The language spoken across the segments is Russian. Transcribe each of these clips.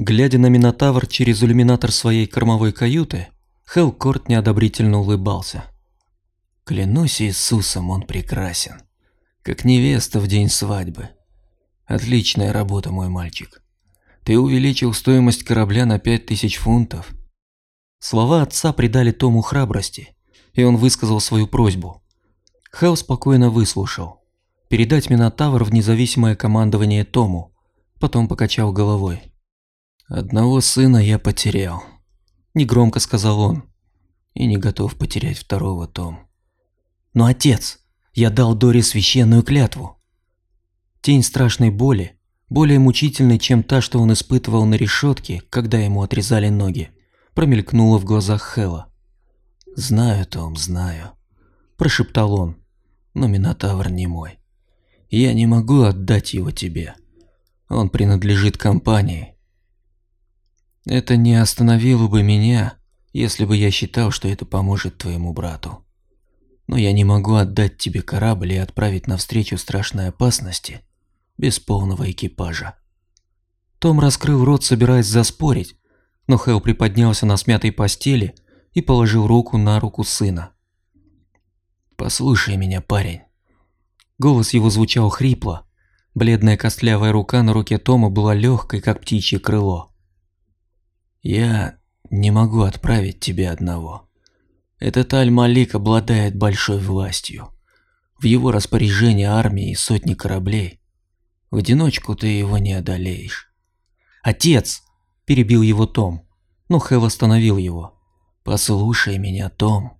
Глядя на Минотавр через иллюминатор своей кормовой каюты, Хелкорт неодобрительно улыбался. Клянусь Иисусом, он прекрасен. Как невеста в день свадьбы. Отличная работа, мой мальчик. Ты увеличил стоимость корабля на пять тысяч фунтов. Слова отца придали Тому храбрости, и он высказал свою просьбу. Хелл спокойно выслушал. Передать Минотавр в независимое командование Тому, потом покачал головой. «Одного сына я потерял», – негромко сказал он, – «и не готов потерять второго, Том». «Но отец, я дал Доре священную клятву». Тень страшной боли, более мучительной, чем та, что он испытывал на решетке, когда ему отрезали ноги, промелькнула в глазах Хела. «Знаю, Том, знаю», – прошептал он, – «но Минотавр не мой. Я не могу отдать его тебе. Он принадлежит компании». Это не остановило бы меня, если бы я считал, что это поможет твоему брату. Но я не могу отдать тебе корабль и отправить навстречу страшной опасности без полного экипажа. Том раскрыл рот, собираясь заспорить, но Хэл приподнялся на смятой постели и положил руку на руку сына. «Послушай меня, парень». Голос его звучал хрипло. Бледная костлявая рука на руке Тома была легкой, как птичье крыло. «Я не могу отправить тебя одного. Этот Аль-Малик обладает большой властью. В его распоряжении армии и сотни кораблей. В одиночку ты его не одолеешь». «Отец!» – перебил его Том, но Хэл остановил его. «Послушай меня, Том.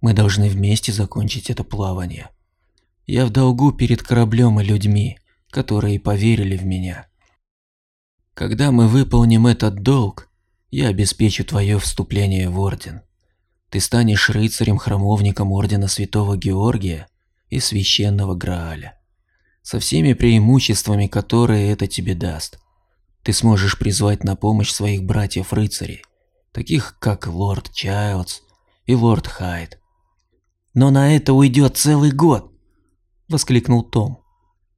Мы должны вместе закончить это плавание. Я в долгу перед кораблем и людьми, которые поверили в меня. Когда мы выполним этот долг, я обеспечу твое вступление в Орден. Ты станешь рыцарем-храмовником Ордена Святого Георгия и Священного Грааля. Со всеми преимуществами, которые это тебе даст. Ты сможешь призвать на помощь своих братьев-рыцарей, таких как Лорд Чайлдс и Лорд Хайд. «Но на это уйдет целый год!» – воскликнул Том.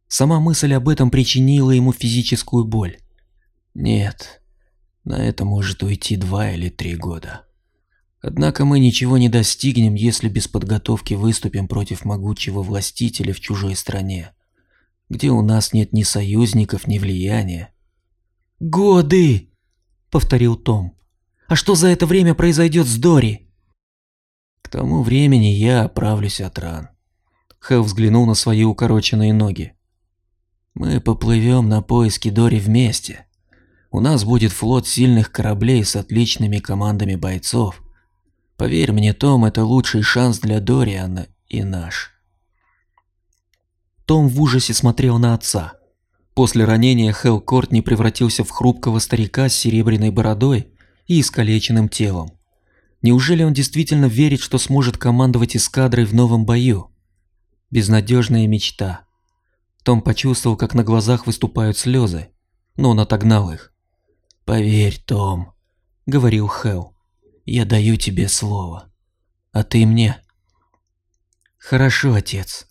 Сама мысль об этом причинила ему физическую боль. «Нет, на это может уйти два или три года. Однако мы ничего не достигнем, если без подготовки выступим против могучего властителя в чужой стране, где у нас нет ни союзников, ни влияния. «Годы!» – повторил Том. А что за это время произойдет с Дори? К тому времени я оправлюсь от ран. Хэл взглянул на свои укороченные ноги. Мы поплывем на поиски Дори вместе. У нас будет флот сильных кораблей с отличными командами бойцов. Поверь мне, Том, это лучший шанс для Дориана и наш. Том в ужасе смотрел на отца. После ранения Хэл Кортни превратился в хрупкого старика с серебряной бородой и искалеченным телом. Неужели он действительно верит, что сможет командовать эскадрой в новом бою? Безнадежная мечта. Том почувствовал, как на глазах выступают слезы, но он отогнал их. «Поверь, Том», — говорил Хэл, — «я даю тебе слово. А ты мне?» «Хорошо, отец».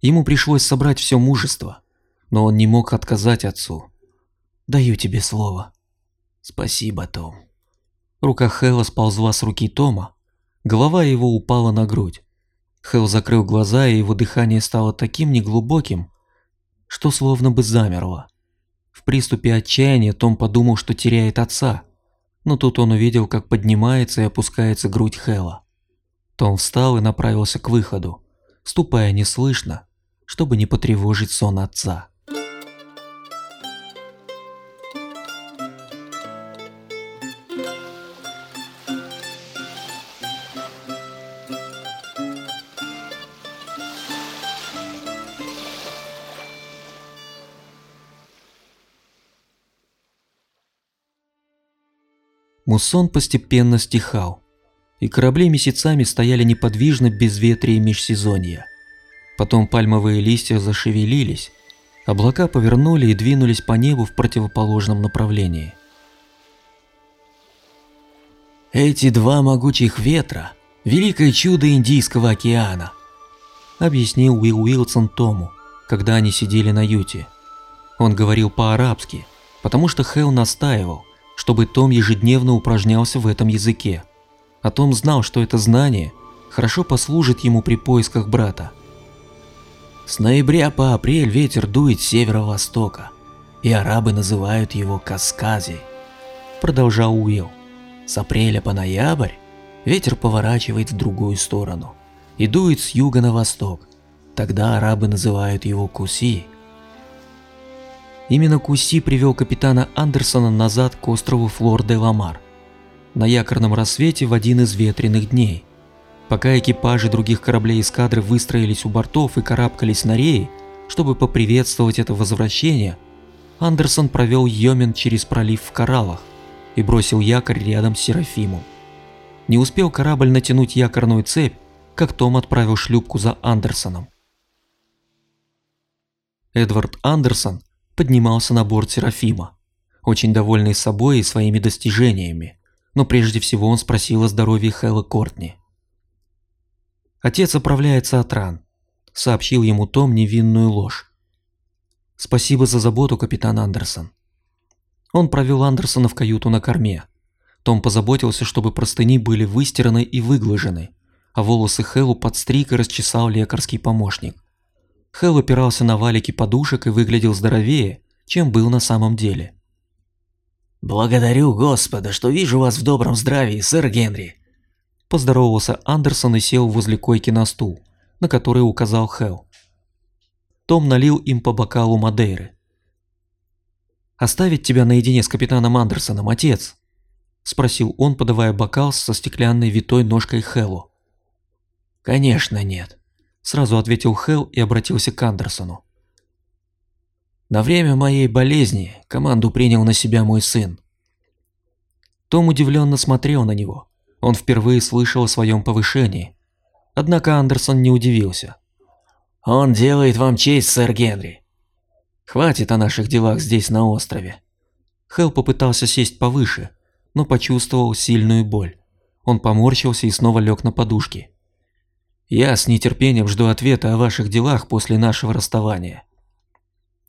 Ему пришлось собрать все мужество, но он не мог отказать отцу. «Даю тебе слово». «Спасибо, Том». Рука Хэлла сползла с руки Тома, голова его упала на грудь. Хэл закрыл глаза, и его дыхание стало таким неглубоким, что словно бы замерло. В приступе отчаяния Том подумал, что теряет отца, но тут он увидел, как поднимается и опускается грудь Хэла. Том встал и направился к выходу, ступая неслышно, чтобы не потревожить сон отца. Муссон постепенно стихал, и корабли месяцами стояли неподвижно без ветра и межсезонья. Потом пальмовые листья зашевелились, облака повернули и двинулись по небу в противоположном направлении. «Эти два могучих ветра – великое чудо Индийского океана», – объяснил Уилл Уилсон Тому, когда они сидели на юте. Он говорил по-арабски, потому что Хэл настаивал – чтобы Том ежедневно упражнялся в этом языке. А Том знал, что это знание хорошо послужит ему при поисках брата. С ноября по апрель ветер дует с северо-востока, и арабы называют его Каскази, продолжал Уилл. С апреля по ноябрь ветер поворачивает в другую сторону и дует с юга на восток. Тогда арабы называют его Куси. Именно Куси привел капитана Андерсона назад к острову Флор-де-Ламар на якорном рассвете в один из ветреных дней. Пока экипажи других кораблей эскадры выстроились у бортов и карабкались на реи, чтобы поприветствовать это возвращение, Андерсон провел Йомен через пролив в кораллах и бросил якорь рядом с Серафимом. Не успел корабль натянуть якорную цепь, как Том отправил шлюпку за Андерсоном. Эдвард Андерсон поднимался на борт Серафима, очень довольный собой и своими достижениями, но прежде всего он спросил о здоровье Хэлла Кортни. «Отец оправляется от ран», — сообщил ему Том невинную ложь. «Спасибо за заботу, капитан Андерсон». Он провел Андерсона в каюту на корме. Том позаботился, чтобы простыни были выстираны и выглажены, а волосы Хэллу подстриг и расчесал лекарский помощник. Хэл опирался на валики подушек и выглядел здоровее, чем был на самом деле. «Благодарю Господа, что вижу вас в добром здравии, сэр Генри», Поздоровался Андерсон и сел возле койки на стул, на который указал Хэл. Том налил им по бокалу Мадейры. «Оставить тебя наедине с капитаном Андерсоном, отец?» – спросил он, подавая бокал со стеклянной витой ножкой Хэлу. «Конечно нет», – сразу ответил Хэл и обратился к Андерсону. «На время моей болезни команду принял на себя мой сын». Том удивленно смотрел на него. Он впервые слышал о своем повышении. Однако Андерсон не удивился. «Он делает вам честь, сэр Генри. Хватит о наших делах здесь, на острове». Хелл попытался сесть повыше, но почувствовал сильную боль. Он поморщился и снова лег на подушки. «Я с нетерпением жду ответа о ваших делах после нашего расставания».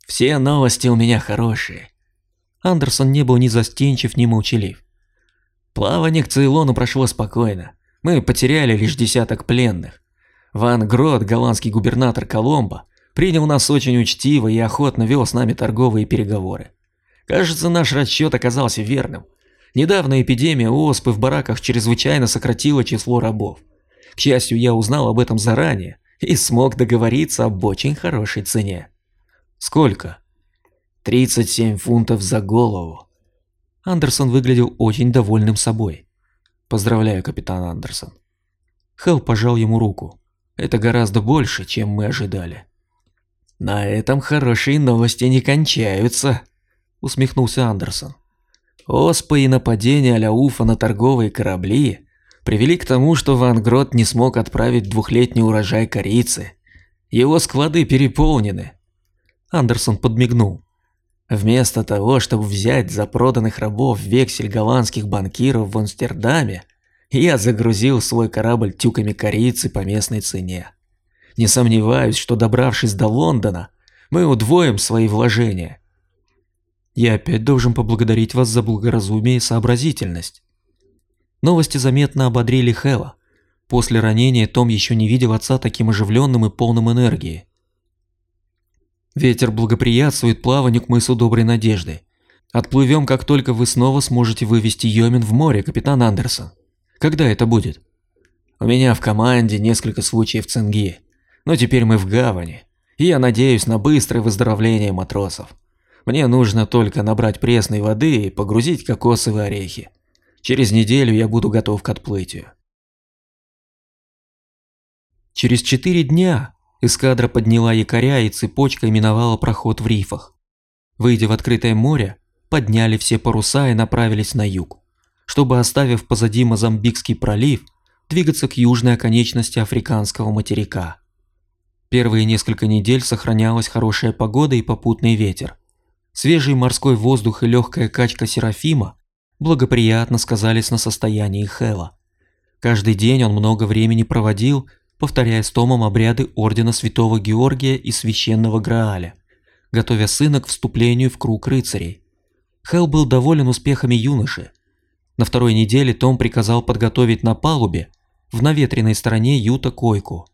«Все новости у меня хорошие». Андерсон не был ни застенчив, ни молчалив. Плавание к Цейлону прошло спокойно. Мы потеряли лишь десяток пленных. Ван Грот, голландский губернатор Коломбо, принял нас очень учтиво и охотно вел с нами торговые переговоры. Кажется, наш расчет оказался верным. Недавно эпидемия оспы в бараках чрезвычайно сократила число рабов. К счастью, я узнал об этом заранее и смог договориться об очень хорошей цене. Сколько? 37 фунтов за голову. Андерсон выглядел очень довольным собой. Поздравляю, капитан Андерсон. Хелл пожал ему руку. Это гораздо больше, чем мы ожидали. На этом хорошие новости не кончаются, усмехнулся Андерсон. Оспа и нападение Аляуфа на торговые корабли привели к тому, что Ван Грот не смог отправить двухлетний урожай корицы. Его склады переполнены. Андерсон подмигнул. Вместо того, чтобы взять за проданных рабов вексель голландских банкиров в Амстердаме, я загрузил свой корабль тюками корицы по местной цене. Не сомневаюсь, что добравшись до Лондона, мы удвоим свои вложения. Я опять должен поблагодарить вас за благоразумие и сообразительность. Новости заметно ободрили Хэла. После ранения Том еще не видел отца таким оживленным и полным энергии. Ветер благоприятствует плаванию к мысу Доброй Надежды. Отплывем, как только вы снова сможете вывести Йомин в море, капитан Андерсон. Когда это будет? У меня в команде несколько случаев цинги, но теперь мы в гавани, и я надеюсь на быстрое выздоровление матросов. Мне нужно только набрать пресной воды и погрузить кокосовые орехи. Через неделю я буду готов к отплытию. Через четыре дня Эскадра подняла якоря и цепочкой миновала проход в рифах. Выйдя в открытое море, подняли все паруса и направились на юг, чтобы, оставив позади Мозамбикский пролив, двигаться к южной оконечности африканского материка. Первые несколько недель сохранялась хорошая погода и попутный ветер. Свежий морской воздух и легкая качка Серафима благоприятно сказались на состоянии Хэла. Каждый день он много времени проводил, повторяя с Томом обряды Ордена Святого Георгия и Священного Грааля, готовя сына к вступлению в круг рыцарей. Хелл был доволен успехами юноши. На второй неделе Том приказал подготовить на палубе в наветренной стороне юта койку.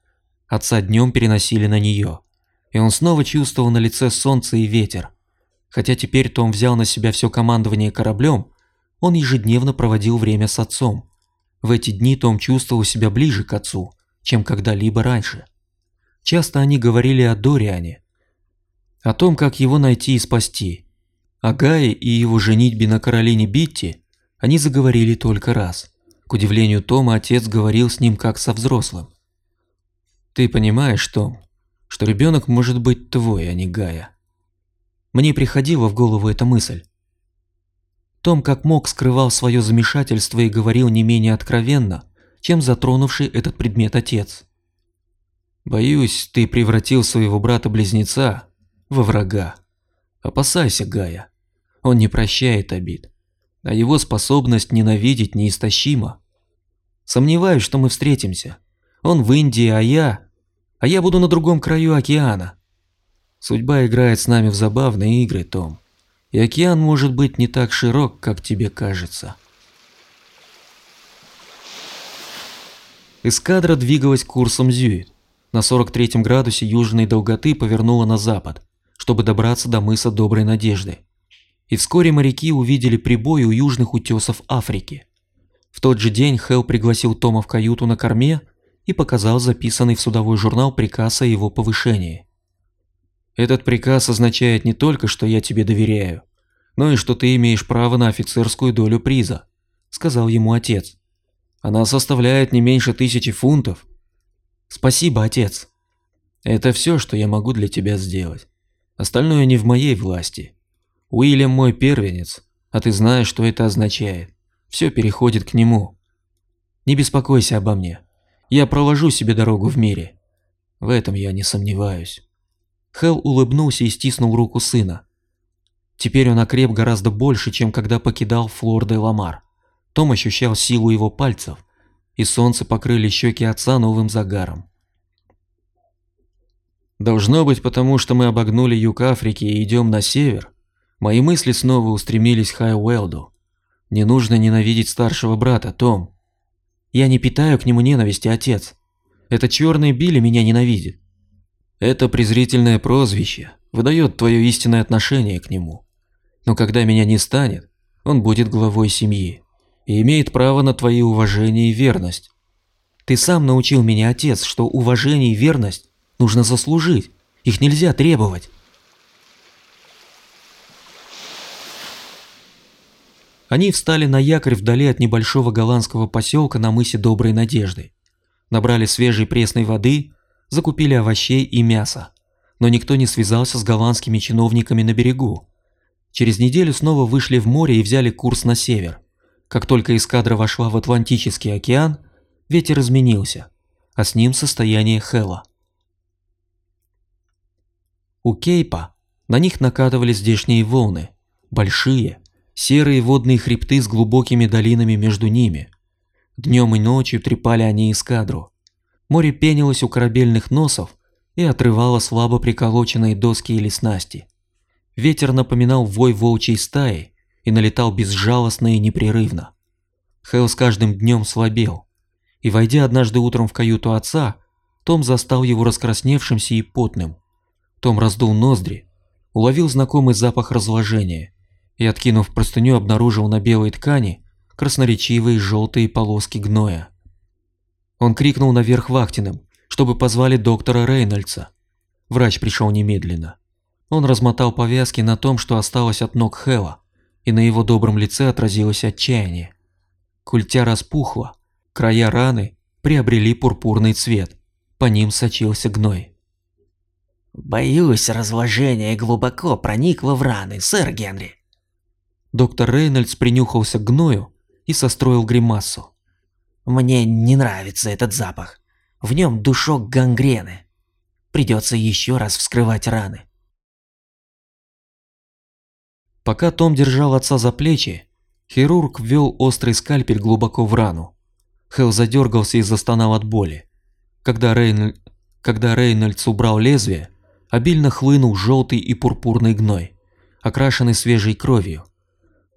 Отца днем переносили на нее, и он снова чувствовал на лице солнце и ветер. Хотя теперь Том взял на себя все командование кораблем, он ежедневно проводил время с отцом. В эти дни Том чувствовал себя ближе к отцу, чем когда-либо раньше. Часто они говорили о Дориане, о том, как его найти и спасти. О Гае и его женитьбе на Каролине Битти они заговорили только раз. К удивлению Тома, отец говорил с ним как со взрослым. «Ты понимаешь, Том, что ребенок может быть твой, а не Гая?» Мне приходила в голову эта мысль. Том как мог скрывал свое замешательство и говорил не менее откровенно, чем затронувший этот предмет отец. «Боюсь, ты превратил своего брата-близнеца во врага. Опасайся Гая. Он не прощает обид, а его способность ненавидеть неистощима. Сомневаюсь, что мы встретимся. Он в Индии, а я... А я буду на другом краю океана. Судьба играет с нами в забавные игры, Том. И океан может быть не так широк, как тебе кажется. Эскадра двигалась курсом Зюит. На 43 градусе южной долготы повернула на запад, чтобы добраться до мыса Доброй Надежды. И вскоре моряки увидели прибой у южных утесов Африки. В тот же день Хелл пригласил Тома в каюту на корме и показал записанный в судовой журнал приказ о его повышении. «Этот приказ означает не только, что я тебе доверяю, но и что ты имеешь право на офицерскую долю приза», – сказал ему отец. «Она составляет не меньше тысячи фунтов». «Спасибо, отец». «Это все, что я могу для тебя сделать. Остальное не в моей власти. Уильям мой первенец, а ты знаешь, что это означает. Все переходит к нему. Не беспокойся обо мне. Я проложу себе дорогу в мире. В этом я не сомневаюсь. Хел улыбнулся и стиснул руку сына. Теперь он окреп гораздо больше, чем когда покидал Флор де Ламар. Том ощущал силу его пальцев, и солнце покрыли щеки отца новым загаром. Должно быть, потому что мы обогнули юг Африки и идем на север. Мои мысли снова устремились к Хайуэлду. Не нужно ненавидеть старшего брата, Том. Я не питаю к нему ненависти, отец. Это черный Билли меня ненавидит. Это презрительное прозвище выдает твое истинное отношение к нему. Но когда меня не станет, он будет главой семьи и имеет право на твои уважение и верность. Ты сам научил меня, отец, что уважение и верность нужно заслужить. Их нельзя требовать. Они встали на якорь вдали от небольшого голландского поселка на мысе Доброй Надежды. Набрали свежей пресной воды, закупили овощей и мяса. Но никто не связался с голландскими чиновниками на берегу. Через неделю снова вышли в море и взяли курс на север. Как только эскадра вошла в Атлантический океан, ветер изменился, а с ним состояние Хела. У Кейпа на них накатывали здешние волны, большие, серые водные хребты с глубокими долинами между ними. Днем и ночью трепали они эскадру. Море пенилось у корабельных носов и отрывало слабо приколоченные доски или снасти. Ветер напоминал вой волчьей стаи и налетал безжалостно и непрерывно. Хэл с каждым днем слабел, и войдя однажды утром в каюту отца, том застал его раскрасневшимся и потным. Том раздул ноздри, уловил знакомый запах разложения и, откинув простыню, обнаружил на белой ткани красноречивые желтые полоски гноя. Он крикнул наверх вахтенным, чтобы позвали доктора Рейнольдса. Врач пришел немедленно. Он размотал повязки на том, что осталось от ног Хэла, и на его добром лице отразилось отчаяние. Культя распухла, края раны приобрели пурпурный цвет, по ним сочился гной. Боюсь, разложение глубоко проникло в раны, сэр Генри. Доктор Рейнольдс принюхался к гною и состроил гримасу. Мне не нравится этот запах. В нем душок гангрены. Придется еще раз вскрывать раны. Пока Том держал отца за плечи, хирург ввел острый скальпель глубоко в рану. Хелл задергался и застонал от боли. Когда, Рейнольд... Когда Рейнольдс убрал лезвие, обильно хлынул желтый и пурпурный гной, окрашенный свежей кровью.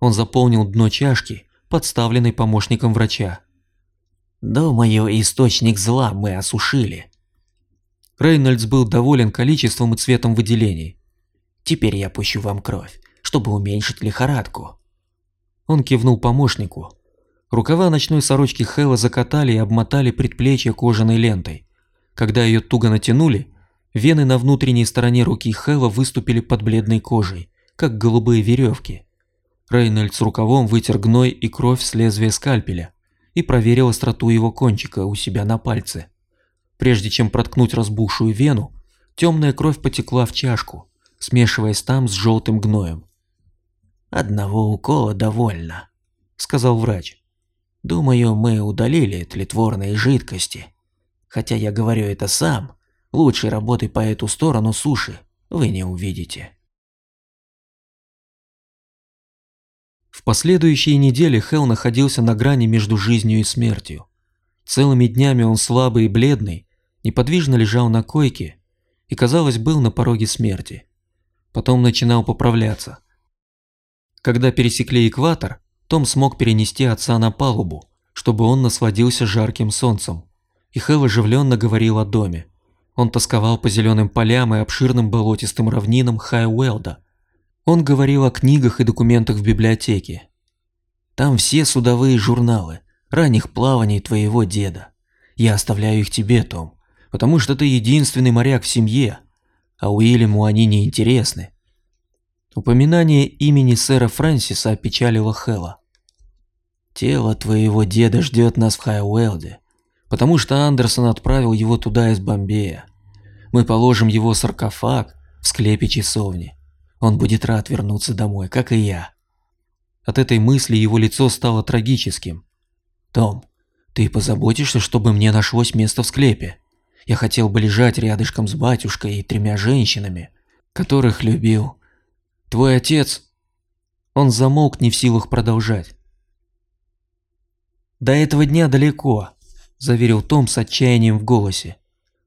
Он заполнил дно чашки, подставленной помощником врача. «Думаю, источник зла мы осушили». Рейнольдс был доволен количеством и цветом выделений. «Теперь я пущу вам кровь, чтобы уменьшить лихорадку». Он кивнул помощнику. Рукава ночной сорочки Хэлла закатали и обмотали предплечье кожаной лентой. Когда ее туго натянули, вены на внутренней стороне руки Хэлла выступили под бледной кожей, как голубые веревки. Рейнольдс рукавом вытер гной и кровь с лезвия скальпеля и проверил остроту его кончика у себя на пальце. Прежде чем проткнуть разбухшую вену, темная кровь потекла в чашку, смешиваясь там с желтым гноем. «Одного укола довольно», — сказал врач. «Думаю, мы удалили тлетворные жидкости. Хотя я говорю это сам, лучшей работы по эту сторону суши вы не увидите». В последующие недели Хелл находился на грани между жизнью и смертью. Целыми днями он слабый и бледный, неподвижно лежал на койке и, казалось, был на пороге смерти. Потом начинал поправляться. Когда пересекли экватор, том смог перенести отца на палубу, чтобы он насладился жарким солнцем. И Хелл оживленно говорил о доме. Он тосковал по зеленым полям и обширным болотистым равнинам Хайуэлда, он говорил о книгах и документах в библиотеке. Там все судовые журналы, ранних плаваний твоего деда. Я оставляю их тебе, Том, потому что ты единственный моряк в семье, а Уильяму они не интересны. Упоминание имени сэра Фрэнсиса опечалило Хэлла. Тело твоего деда ждет нас в Хайуэлде, потому что Андерсон отправил его туда из Бомбея. Мы положим его саркофаг в склепе часовни. Он будет рад вернуться домой, как и я. От этой мысли его лицо стало трагическим. Том, ты позаботишься, чтобы мне нашлось место в склепе. Я хотел бы лежать рядышком с батюшкой и тремя женщинами, которых любил. Твой отец... Он замолк, не в силах продолжать. «До этого дня далеко», – заверил Том с отчаянием в голосе.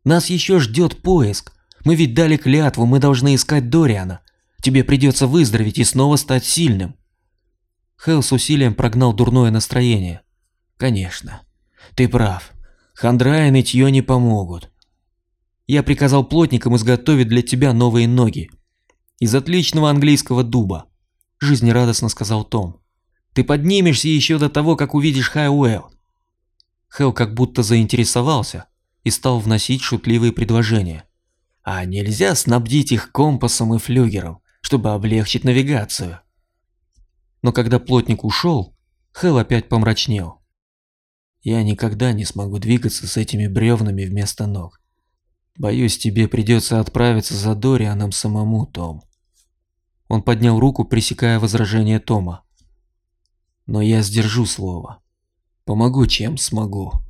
«Нас еще ждет поиск. Мы ведь дали клятву, мы должны искать Дориана. Тебе придется выздороветь и снова стать сильным. Хелл с усилием прогнал дурное настроение. Конечно. Ты прав. Хандра и нытье не помогут. Я приказал плотникам изготовить для тебя новые ноги. Из отличного английского дуба. Жизнерадостно сказал Том. Ты поднимешься еще до того, как увидишь Хайуэлл. Хелл как будто заинтересовался и стал вносить шутливые предложения. А нельзя снабдить их компасом и флюгером? Чтобы облегчить навигацию. Но когда плотник ушел, Хэл опять помрачнел. Я никогда не смогу двигаться с этими бревнами вместо ног. Боюсь, тебе придется отправиться за Дорианом самому, Том. Он поднял руку, пресекая возражение Тома. Но я сдержу слово. Помогу, чем смогу.